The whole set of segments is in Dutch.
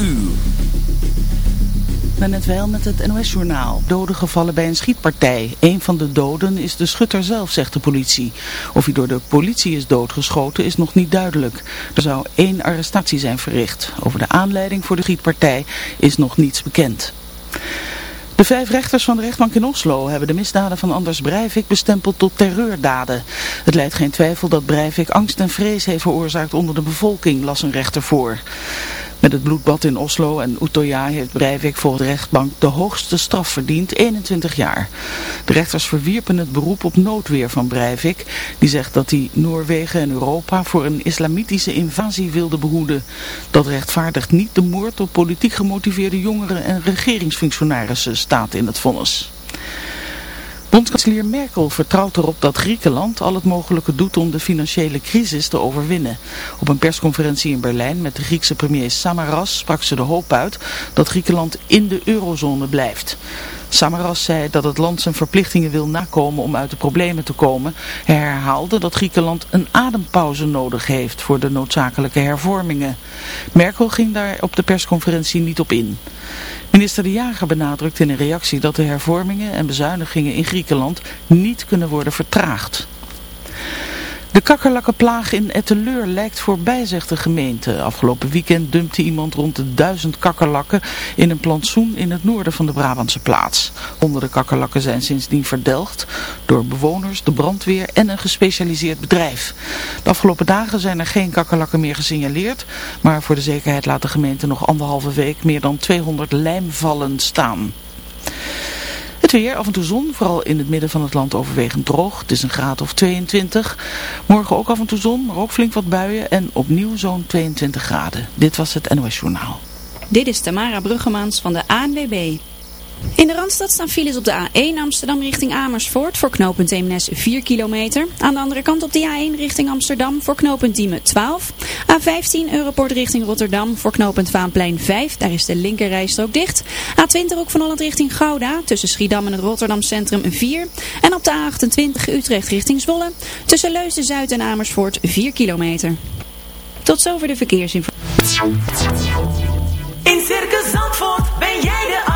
uur. net wel met het NOS-journaal. Doden gevallen bij een schietpartij. Een van de doden is de schutter zelf, zegt de politie. Of hij door de politie is doodgeschoten is nog niet duidelijk. Er zou één arrestatie zijn verricht. Over de aanleiding voor de schietpartij is nog niets bekend. De vijf rechters van de rechtbank in Oslo hebben de misdaden van Anders Breivik bestempeld tot terreurdaden. Het leidt geen twijfel dat Breivik angst en vrees heeft veroorzaakt onder de bevolking, las een rechter voor. Met het bloedbad in Oslo en Utøya heeft Breivik voor de rechtbank de hoogste straf verdiend, 21 jaar. De rechters verwierpen het beroep op noodweer van Breivik, die zegt dat hij Noorwegen en Europa voor een islamitische invasie wilde behoeden. Dat rechtvaardigt niet de moord op politiek gemotiveerde jongeren en regeringsfunctionarissen, staat in het vonnis. Bondskanselier Merkel vertrouwt erop dat Griekenland al het mogelijke doet om de financiële crisis te overwinnen. Op een persconferentie in Berlijn met de Griekse premier Samaras sprak ze de hoop uit dat Griekenland in de eurozone blijft. Samaras zei dat het land zijn verplichtingen wil nakomen om uit de problemen te komen. Hij herhaalde dat Griekenland een adempauze nodig heeft voor de noodzakelijke hervormingen. Merkel ging daar op de persconferentie niet op in. Minister De Jager benadrukt in een reactie dat de hervormingen en bezuinigingen in Griekenland niet kunnen worden vertraagd. De kakkerlakkenplaag in Etteleur lijkt voorbij, zegt de gemeente. Afgelopen weekend dumpte iemand rond de duizend kakkerlakken in een plantsoen in het noorden van de Brabantse plaats. Honderden kakkerlakken zijn sindsdien verdelgd door bewoners, de brandweer en een gespecialiseerd bedrijf. De afgelopen dagen zijn er geen kakkerlakken meer gesignaleerd, maar voor de zekerheid laat de gemeente nog anderhalve week meer dan 200 lijmvallen staan. Het weer, af en toe zon, vooral in het midden van het land overwegend droog. Het is een graad of 22. Morgen ook af en toe zon, maar ook flink wat buien en opnieuw zo'n 22 graden. Dit was het NOS Journaal. Dit is Tamara Bruggemans van de ANWB. In de Randstad staan files op de A1 Amsterdam richting Amersfoort voor knooppunt Eemnes 4 kilometer. Aan de andere kant op de A1 richting Amsterdam voor knooppunt Diemen 12. A15 Europort richting Rotterdam voor knooppunt Vaanplein 5. Daar is de linkerrijstrook dicht. A20 ook van Holland richting Gouda tussen Schiedam en het Rotterdam Centrum 4. En op de A28 Utrecht richting Zwolle tussen Leusden Zuid en Amersfoort 4 kilometer. Tot zover de verkeersinformatie. In Circus Zandvoort ben jij de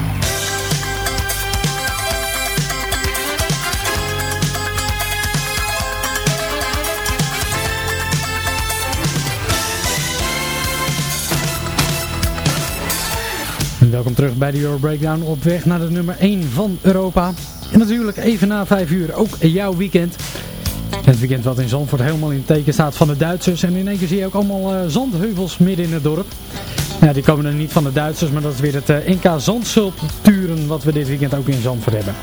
Welkom terug bij de Euro Breakdown op weg naar de nummer 1 van Europa. En natuurlijk even na 5 uur ook jouw weekend. Het weekend wat in Zandvoort helemaal in het teken staat van de Duitsers. En in één keer zie je ook allemaal uh, zandheuvels midden in het dorp. Ja, die komen er niet van de Duitsers, maar dat is weer het uh, NK Zandsculpturen wat we dit weekend ook in Zandvoort hebben.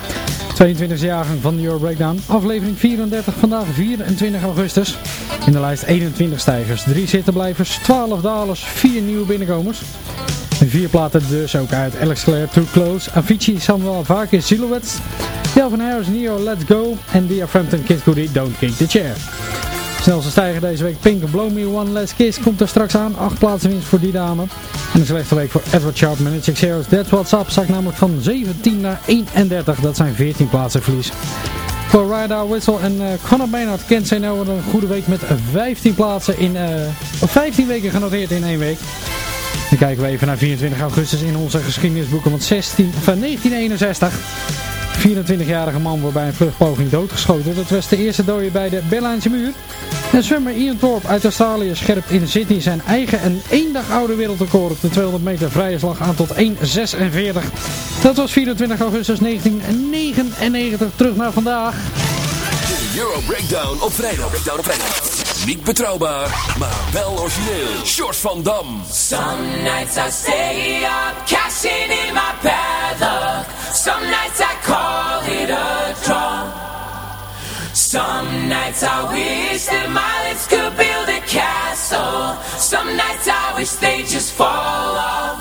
22e jaargang van de Euro Breakdown. Aflevering 34, vandaag 24 augustus. In de lijst 21 stijgers, 3 zittenblijvers, 12 dalers, 4 nieuwe binnenkomers. Vier platen dus ook uit Alex Clare, Too Close, Avicii, Samuel Varkis, Silhouettes, Calvin Harris, Neo, Let's Go en Dia Frampton, Kid Cudi, Don't Kick the Chair. Snelste stijger deze week Pink Blow Me One Last Kiss komt er straks aan. Acht plaatsen winst voor die dame. En een slechte week voor Edward Sharp Chick Heroes. That's What's Up zakt namelijk van 17 naar 31. Dat zijn 14 plaatsen verlies. Voor Ryder Whistle en uh, Conor kent zijn nou een goede week met 15 plaatsen in, uh, 15 weken genoteerd in één week. Kijken we even naar 24 augustus in onze geschiedenisboeken, want 16, van 1961 24-jarige man wordt bij een vluchtpoging doodgeschoten. Dat was de eerste dode bij de Berlijnse muur. En zwemmer Ian Thorpe uit Australië scherpt in Sydney zijn eigen en één dag oude wereldrecord op de 200 meter vrije slag aan tot 1.46. Dat was 24 augustus 1999. Terug naar vandaag. De Euro Breakdown op vrijdag. Breakdown op vrijdag. Niet betrouwbaar, maar wel origineel. Short van Dam. Some nights I stay up, cashing in my paddock. Some nights I call it a draw. Some nights I wish that my lips could build a castle. Some nights I wish they just fall off.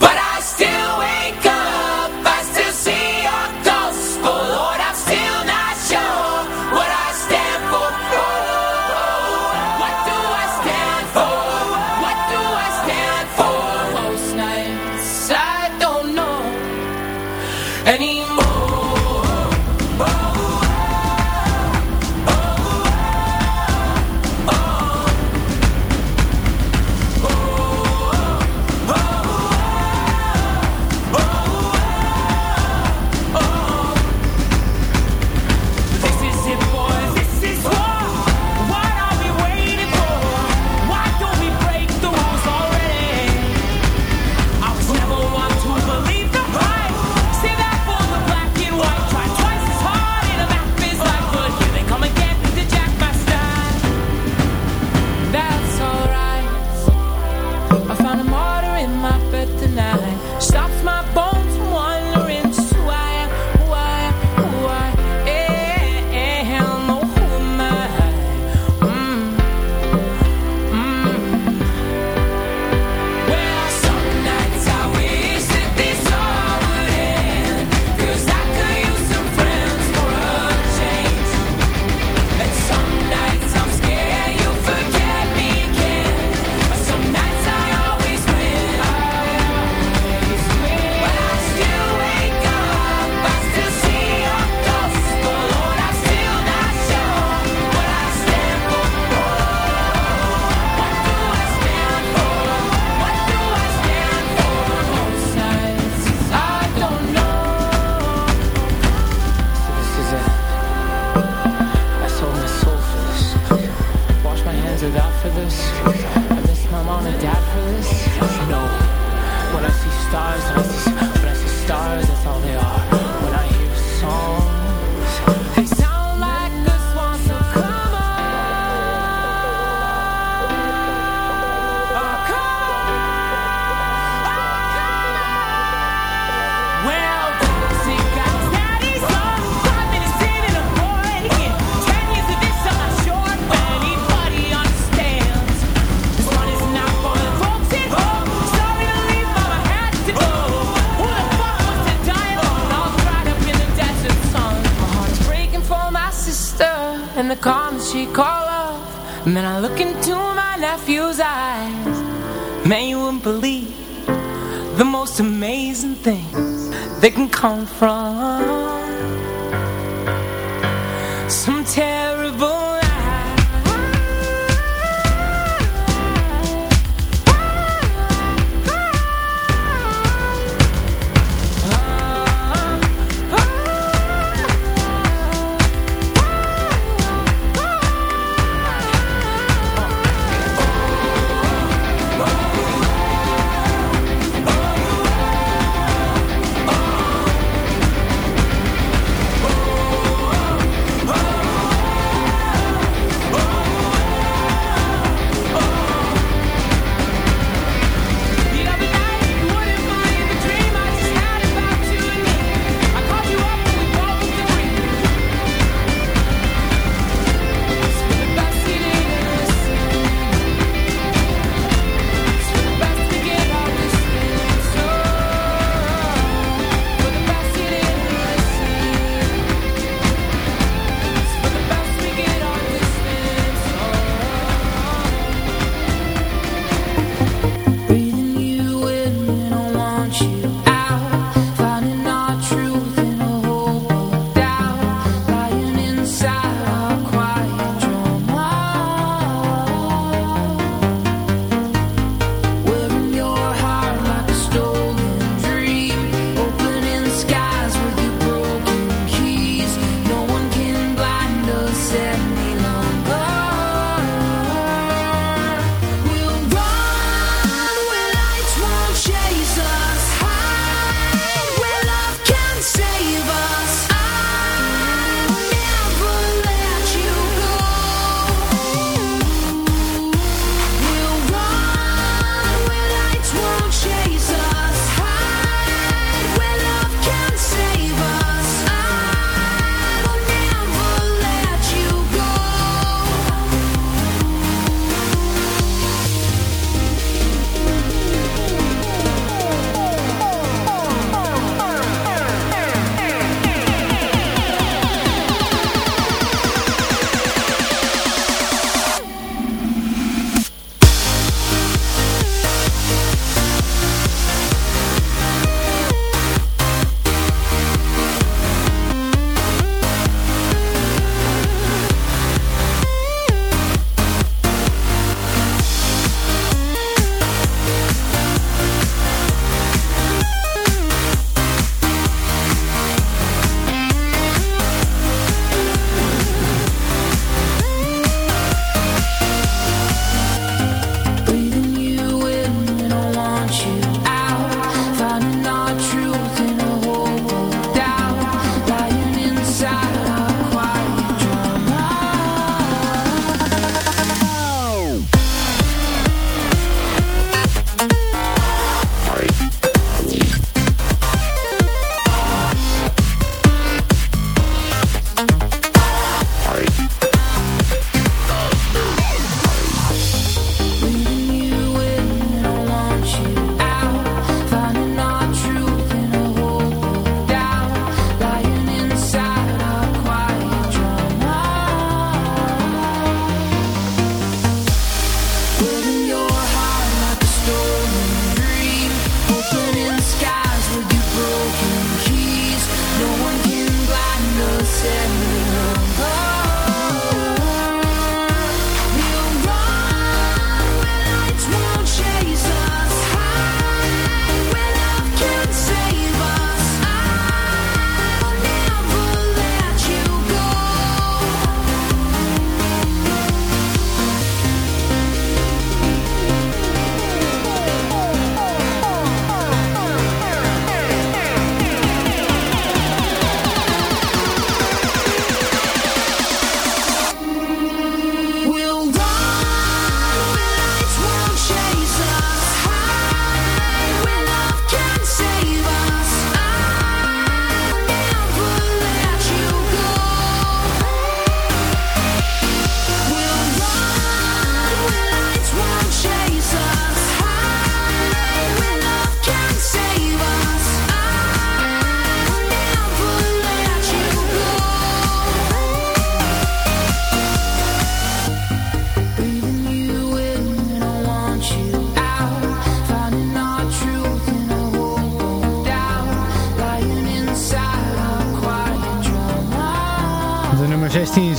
But I still wake come from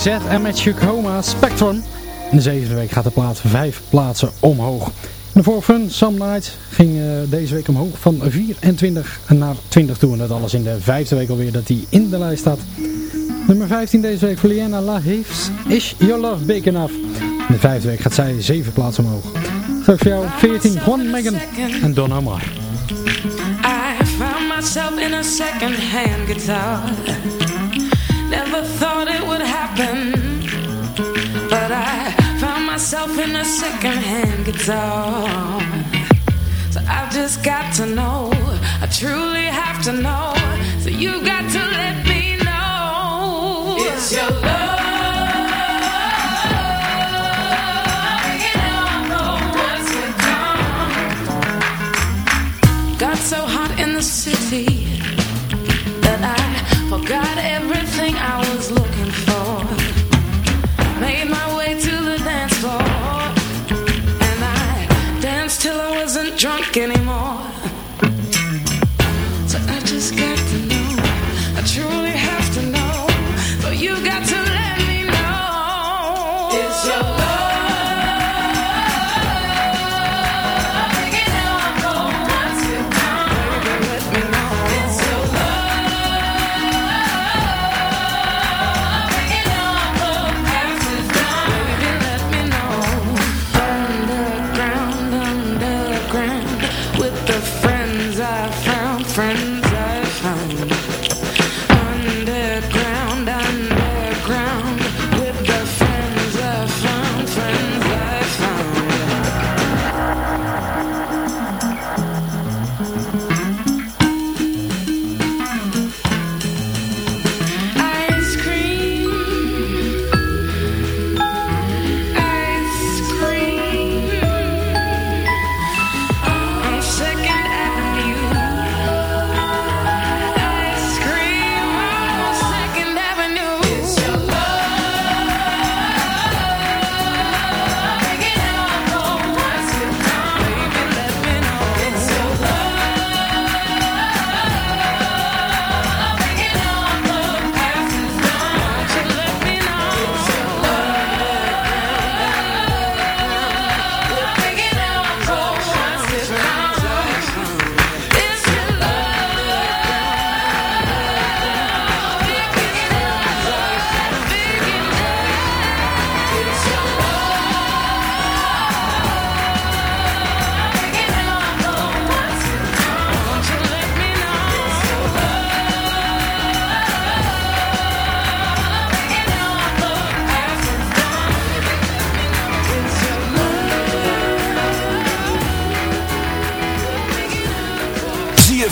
Z en Coma Spectrum. In de zevende week gaat de plaats vijf plaatsen omhoog. De voor Fun Some ging uh, deze week omhoog van 24 naar 20 toe. En dat alles in de vijfde week alweer dat hij in de lijst staat. Nummer 15 deze week voor Liana Laheefs. Is Your Love Big Enough? In de vijfde week gaat zij zeven plaatsen omhoog. Straks voor jou 14 Juan Megan en Don Omar. I found myself in a second hand guitar Never thought it would happen But I found myself in a second-hand guitar. So I've just got to know I truly have to know So you got to let me know. It's your love Got so hot in the city that I forgot drunk anymore. So I just got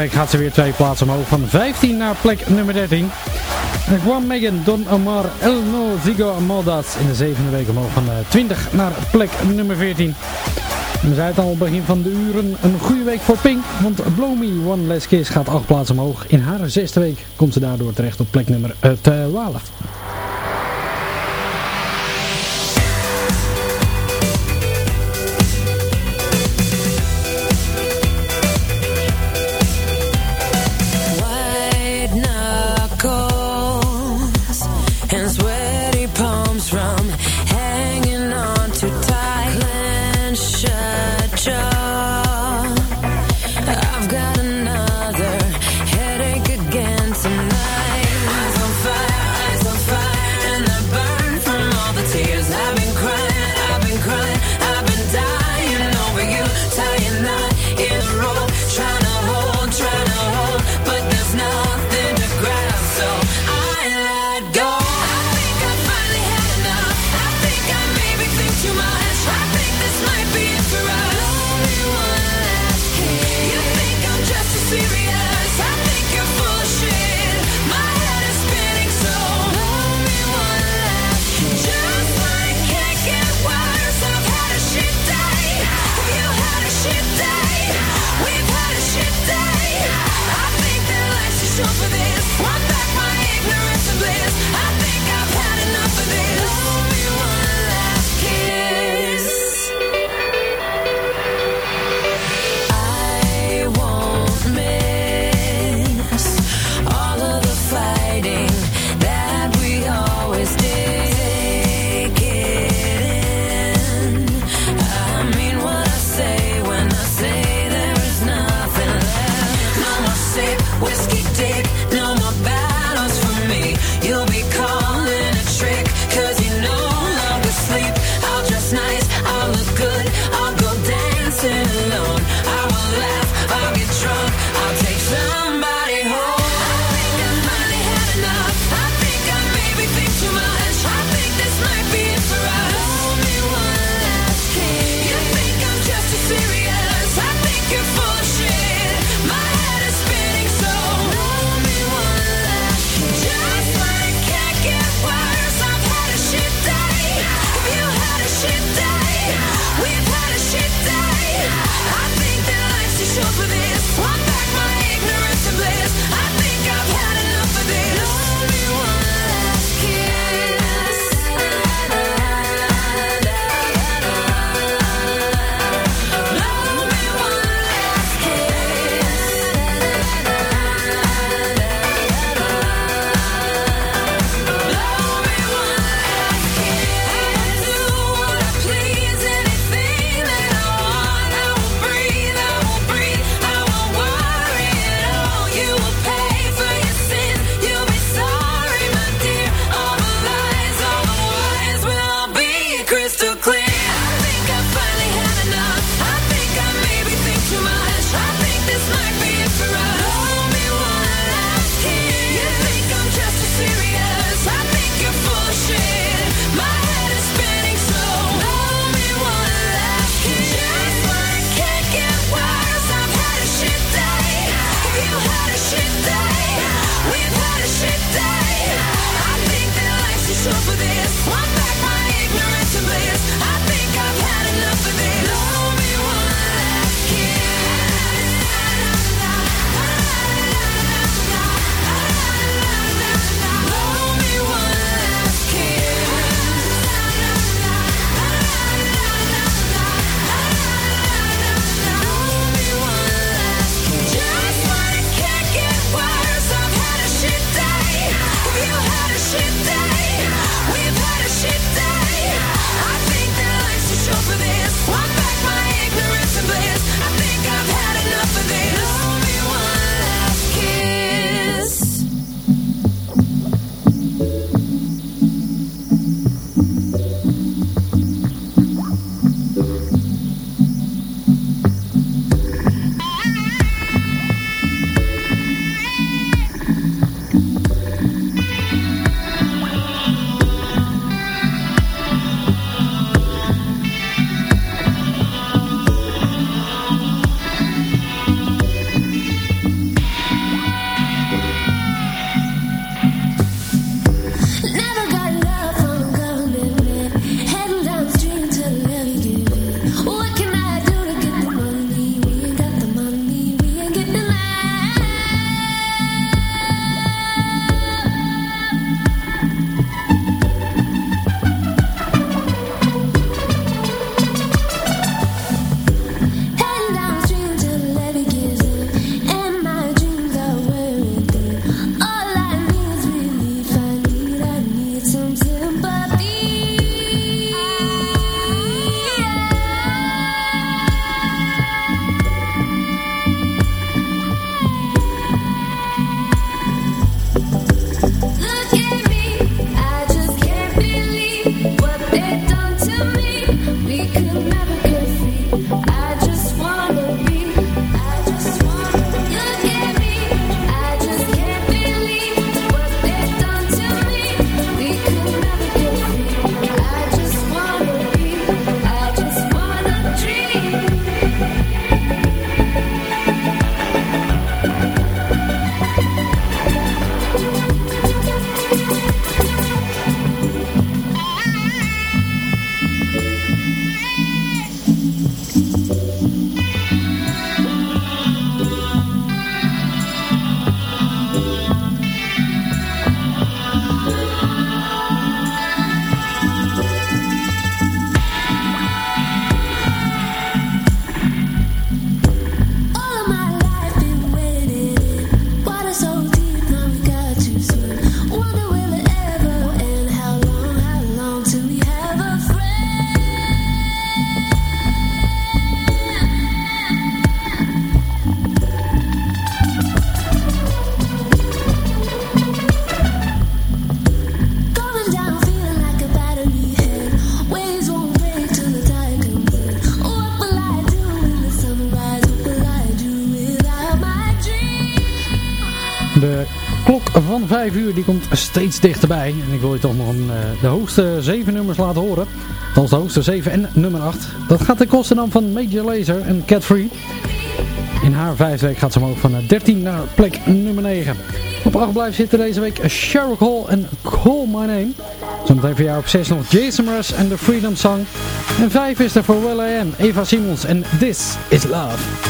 week gaat ze weer twee plaatsen omhoog. Van 15 naar plek nummer 13. Juan Megan, Don Omar, El No Zigo Maldas In de zevende week omhoog van eh, 20 naar plek nummer 14. We zij het al begin van de uren. Een goede week voor Pink. Want Blow One Less Kiss gaat acht plaatsen omhoog. In haar zesde week komt ze daardoor terecht op plek nummer eh, 12. 5 uur die komt steeds dichterbij. En ik wil je toch nog een, eh, de hoogste 7 nummers laten horen. Dat de hoogste 7 en nummer 8. Dat gaat ten koste dan van Major Laser en Cat Free. In haar vijfde week gaat ze omhoog van eh, 13 naar plek nummer 9. Op 8 blijft zitten deze week Sherlock Hall en Call My Name. Zometeen voor jou op 6 nog Jason Mraz en The Freedom Song. En 5 is er voor Will I Am, Eva Simons en This Is Love.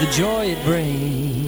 The joy it brings.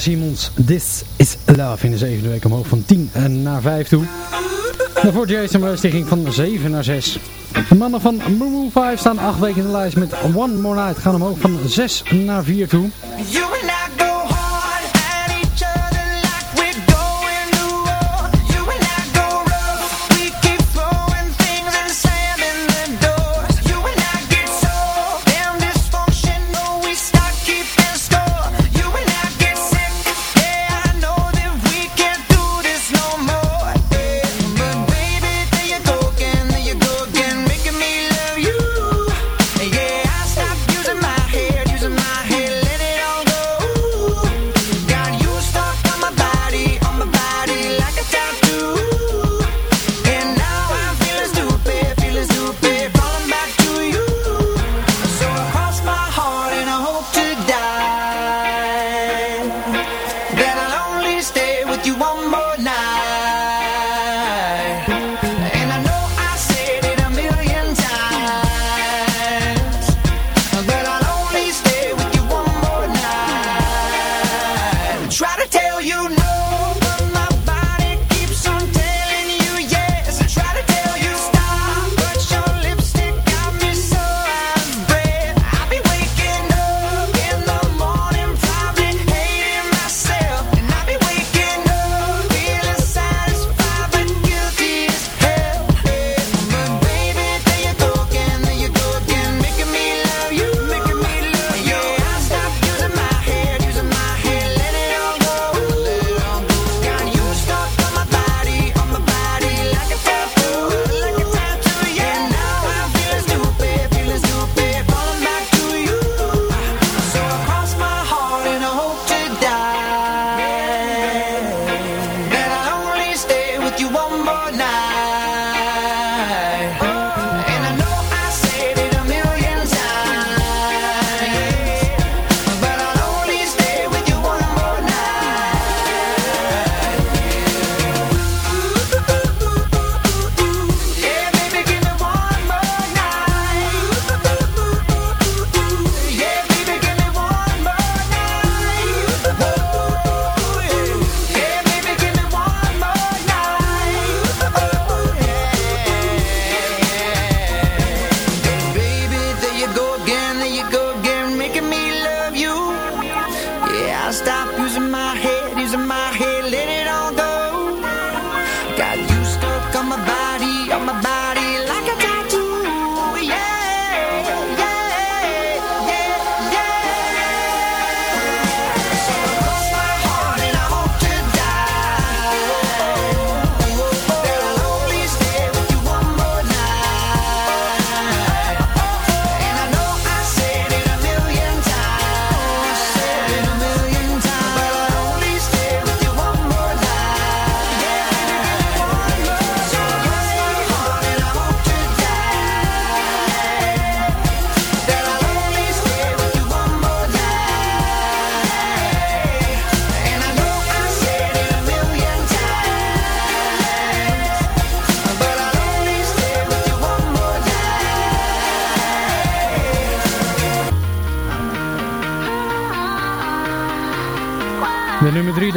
Simons, This is Love in de zevende week omhoog van 10 naar 5 toe. Daarvoor Jason Mraz, ging van 7 naar 6. De mannen van Moomoo 5 staan 8 weken in de lijst met One More Night gaan omhoog van 6 naar 4 toe.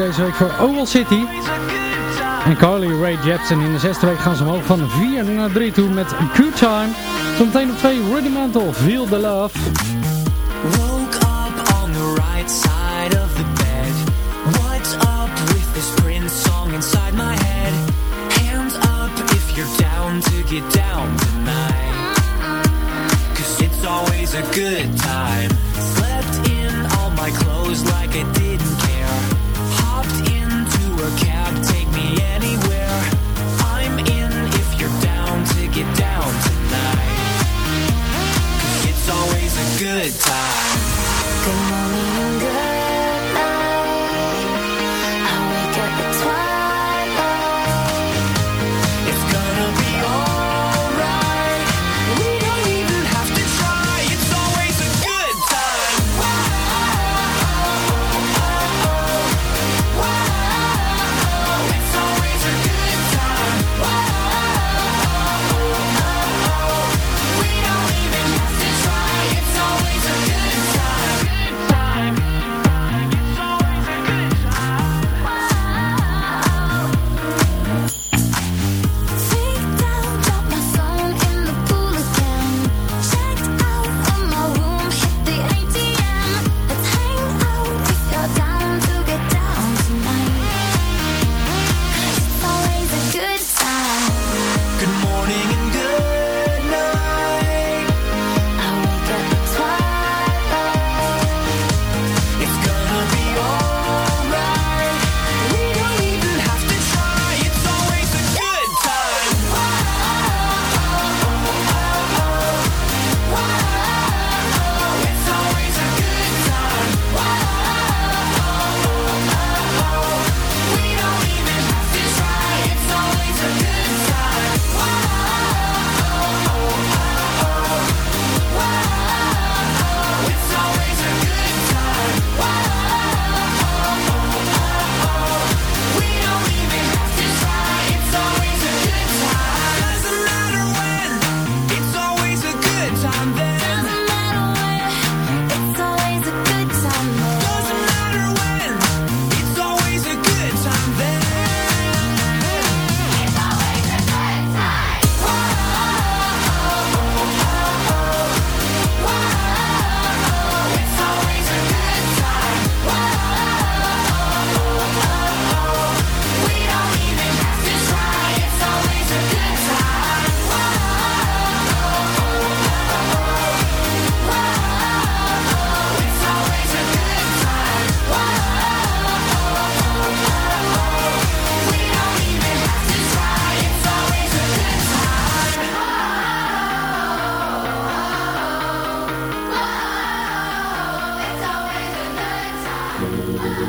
deze week voor Oval City. En Carly Ray Jepsen in de zesde week gaan ze omhoog van 4 naar 3 toe met Good Time. Zometeen op 2 Rudimental, Feel the Love. Woke up on the right side of the bed. What's up with this Prince song inside my head? Hands up if you're down to get down tonight. Cause it's always a good And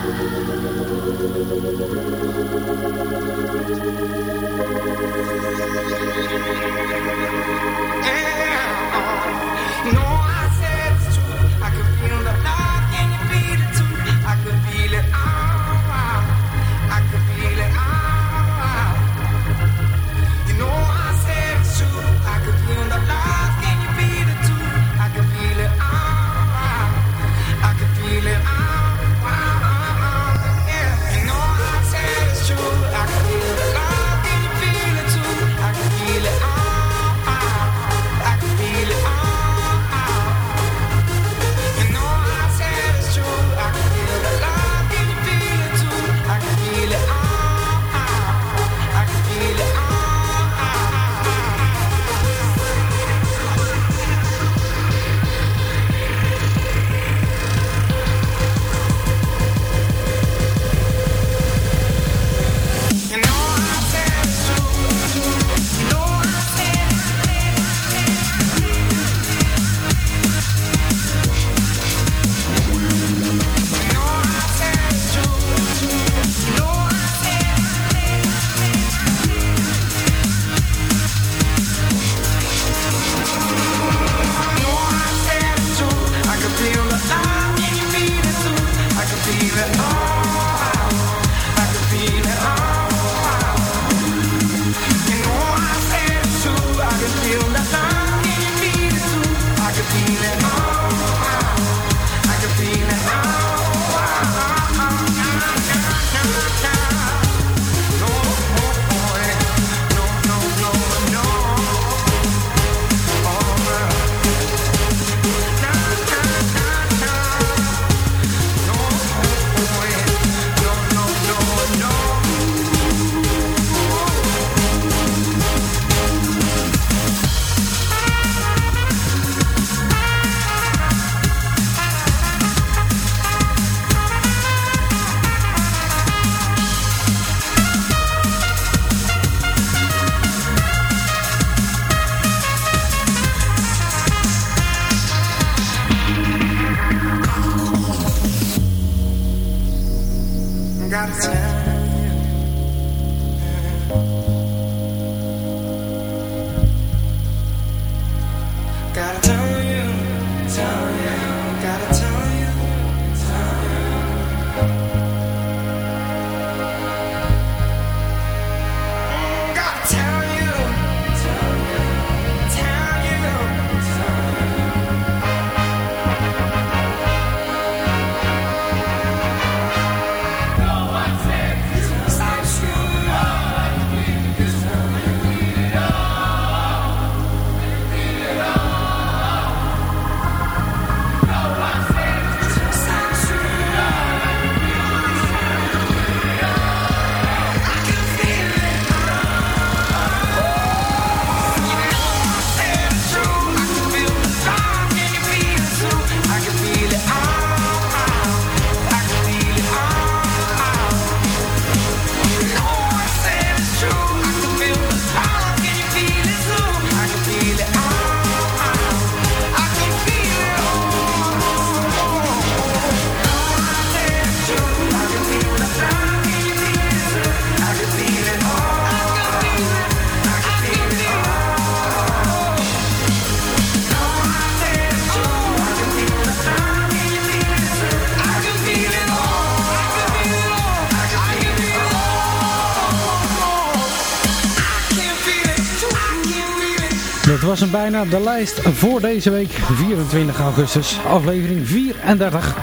was hem bijna de lijst voor deze week, 24 augustus, aflevering 34.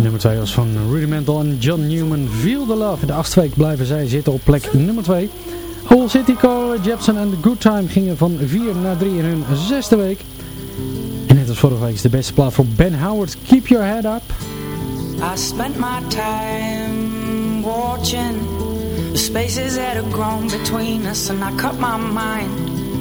Nummer 2 was van Rudimental en John Newman, Feel the Love. De achtste week blijven zij zitten op plek nummer 2. Whole City Cole, Jepson en The Good Time gingen van 4 naar 3 in hun zesde week. En net als vorige week is de beste plaat voor Ben Howard, Keep Your Head Up. I spent my time watching the spaces that have grown between us, and I cut my mind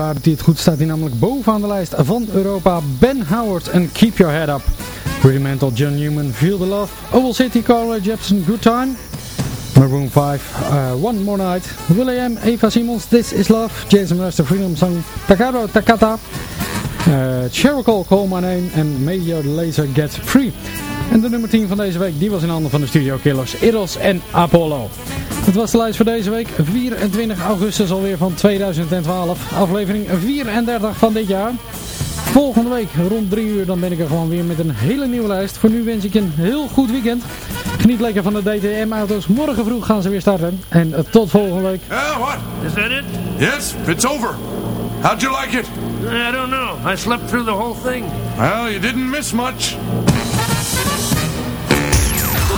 hij het goed staat. Hij namelijk bovenaan de lijst van Europa. Ben Howard en Keep Your Head Up. Rudimental John Newman, Feel the Love. Oval City, Carla Jepsen, Good Time. Maroon 5, uh, One More Night. Will.i.am, Eva Simons, This Is Love. Jason de Freedom Song. Takaro Takata. Uh, Call My Name. En May Your Laser Get Free. En de nummer 10 van deze week, die was in handen van de Studio Killers, Eros en Apollo. Het was de lijst voor deze week, 24 augustus alweer van 2012, aflevering 34 van dit jaar. Volgende week rond 3 uur dan ben ik er gewoon weer met een hele nieuwe lijst. Voor nu wens ik je een heel goed weekend. Geniet lekker van de DTM-auto's. Morgen vroeg gaan ze weer starten. En eh, tot volgende week. Yeah, what? Is that it? Yes, it's over. How'd you like it? I don't know. I slept through the whole thing. Well, you didn't miss much.